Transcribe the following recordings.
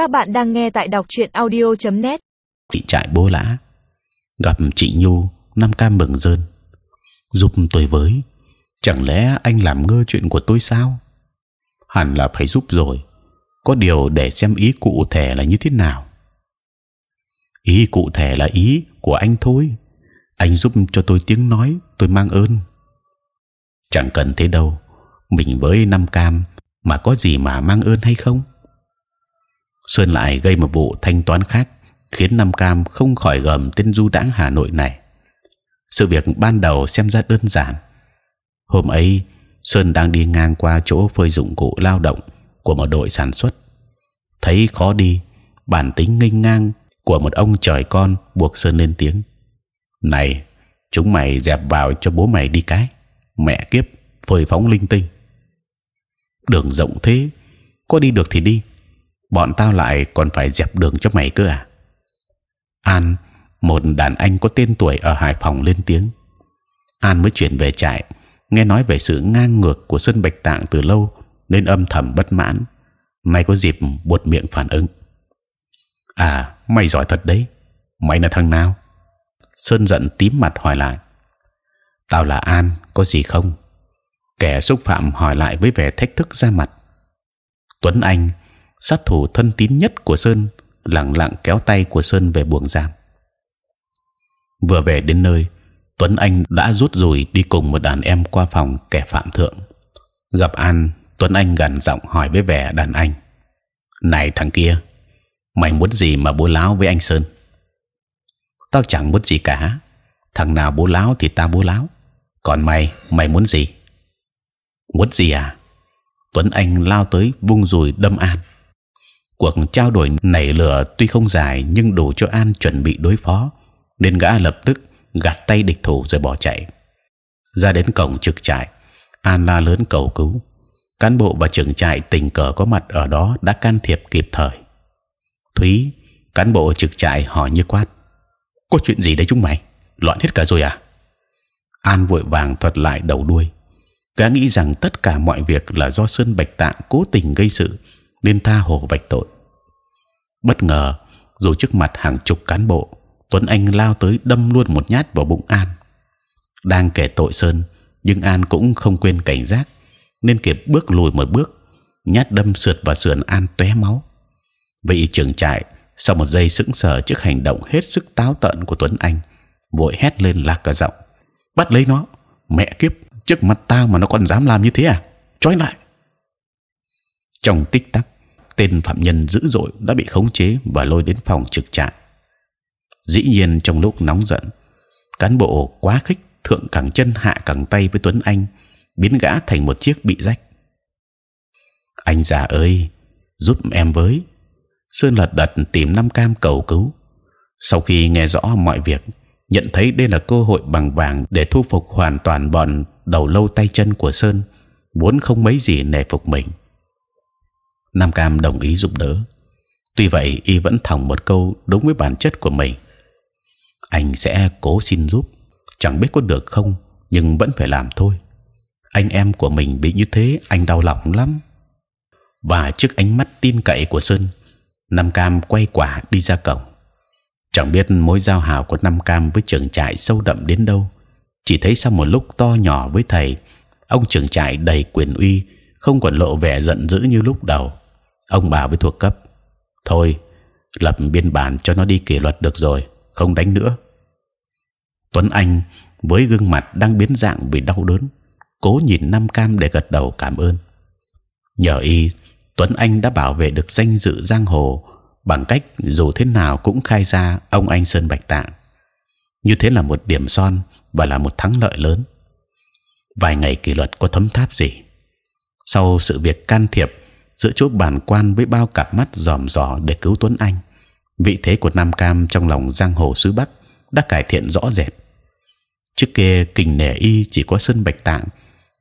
Các bạn đang nghe tại đọc truyện audio.net. Chị trại bố lã, gặp chị Nhu năm cam mừng rơn giúp tôi với, chẳng lẽ anh làm ngơ chuyện của tôi sao? Hẳn là phải giúp rồi. Có điều để xem ý cụ thể là như thế nào. Ý cụ thể là ý của anh thôi. Anh giúp cho tôi tiếng nói, tôi mang ơn. Chẳng cần thế đâu. Mình với năm cam mà có gì mà mang ơn hay không? Sơn lại gây một vụ thanh toán khác, khiến Nam cam không khỏi gầm tên du đãng hà nội này. Sự việc ban đầu xem ra đơn giản. Hôm ấy, sơn đang đi ngang qua chỗ phơi dụng cụ lao động của một đội sản xuất. Thấy khó đi, bản tính nghênh ngang của một ông trời con buộc sơn lên tiếng. Này, chúng mày dẹp vào cho bố mày đi cái, mẹ kiếp, phơi phóng linh tinh. Đường rộng thế, có đi được thì đi bọn tao lại còn phải dẹp đường cho mày cơ à? An, một đàn anh có tên tuổi ở hải phòng lên tiếng. An mới chuyển về trại, nghe nói về sự ngang ngược của sân bạch tạng từ lâu nên âm thầm bất mãn. Mày có dịp buột miệng phản ứng. À mày giỏi thật đấy. Mày là thằng nào? Sơn giận tím mặt hỏi lại. Tao là an, có gì không? Kẻ xúc phạm hỏi lại với vẻ thách thức ra mặt. Tuấn anh sát thủ thân tín nhất của sơn lặng lặng kéo tay của sơn về buồng giam. Vừa về đến nơi, tuấn anh đã rút rồi đi cùng một đàn em qua phòng kẻ phạm thượng. Gặp an, tuấn anh gần giọng hỏi với vẻ đàn anh. Này thằng kia, mày muốn gì mà bố láo với anh sơn? Tao chẳng muốn gì cả. Thằng nào bố láo thì tao bố láo. Còn mày mày muốn gì? Muốn gì à? Tuấn anh lao tới vung rùi đâm an cuộc trao đổi nảy lửa tuy không dài nhưng đủ cho an chuẩn bị đối phó. Nên gã lập tức gạt tay địch thủ rồi bỏ chạy. Ra đến cổng trực trại, an la lớn cầu cứu. Cán bộ và trưởng trại tình cờ có mặt ở đó đã can thiệp kịp thời. Thúy, cán bộ trực trại hỏi như quát, có chuyện gì đấy chúng mày? Loạn hết cả rồi à? An vội vàng thuật lại đầu đuôi. Gã nghĩ rằng tất cả mọi việc là do sơn bạch tạng cố tình gây sự nên tha hồ vạch tội. Bất ngờ, dù trước mặt hàng chục cán bộ, tuấn anh lao tới đâm luôn một nhát vào bụng an. Đang kể tội sơn, nhưng an cũng không quên cảnh giác, nên kịp bước lùi một bước, nhát đâm sượt vào sườn an tóe máu. Vị trưởng trại, sau một giây sững sờ trước hành động hết sức táo tợn của tuấn anh, vội hét lên lạc cả giọng. Bắt lấy nó, mẹ kiếp, trước mặt tao mà nó còn dám làm như thế à? Trói lại! Trong tích tắc, tên phạm nhân dữ dội đã bị khống chế và lôi đến phòng trực trại. Dĩ nhiên trong lúc nóng giận, cán bộ quá khích thượng cẳng chân hạ cẳng tay với tuấn anh, biến gã thành một chiếc bị rách. Anh già ơi, giúp em với. Sơn lật đật tìm năm cam cầu cứu. Sau khi nghe rõ mọi việc, nhận thấy đây là cơ hội bằng vàng để thu phục hoàn toàn bọn đầu lâu tay chân của sơn vốn không mấy gì nể phục mình nam cam đồng ý giúp đỡ. Tuy vậy, y vẫn thòng một câu đúng với bản chất của mình. Anh sẽ cố xin giúp. Chẳng biết có được không, nhưng vẫn phải làm thôi. Anh em của mình bị như thế, anh đau lòng lắm. Và trước ánh mắt tin cậy của sơn, nam cam quay quả đi ra cổng. Chẳng biết mối giao hảo của nam cam với trưởng trại sâu đậm đến đâu. Chỉ thấy sau một lúc to nhỏ với thầy, ông trưởng trại đầy quyền uy, không còn lộ vẻ giận dữ như lúc đầu ông bảo với thuộc cấp. Thôi, lập biên bản cho nó đi kỷ luật được rồi, không đánh nữa. Tuấn Anh với gương mặt đang biến dạng vì đau đớn, cố nhìn Nam Cam để gật đầu cảm ơn. Nhờ y, Tuấn Anh đã bảo vệ được danh dự giang hồ, bằng cách dù thế nào cũng khai ra ông anh Sơn Bạch Tạng. Như thế là một điểm son và là một thắng lợi lớn. Vài ngày kỷ luật có thấm tháp gì? Sau sự việc can thiệp giữa chỗ bản quan với bao cặp mắt dòm dò để cứu Tuấn Anh, vị thế của Nam Cam trong lòng giang hồ xứ Bắc đã cải thiện rõ rệt. Trước kia kình nể y chỉ có sân bạch tạng,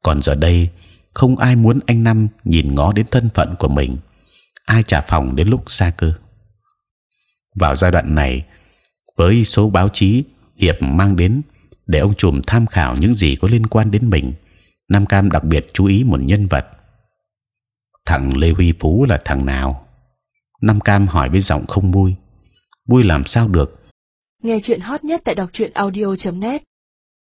còn giờ đây không ai muốn anh năm nhìn ngó đến thân phận của mình, ai trả phòng đến lúc xa cơ. Vào giai đoạn này, với số báo chí, hiệp mang đến để ông trùm tham khảo những gì có liên quan đến mình, nam cam đặc biệt chú ý một nhân vật thằng lê huy phú là thằng nào Nam Cam hỏi với giọng không vui. Vui làm sao được? Nghe chuyện hot nhất tại đọc truyện audio.net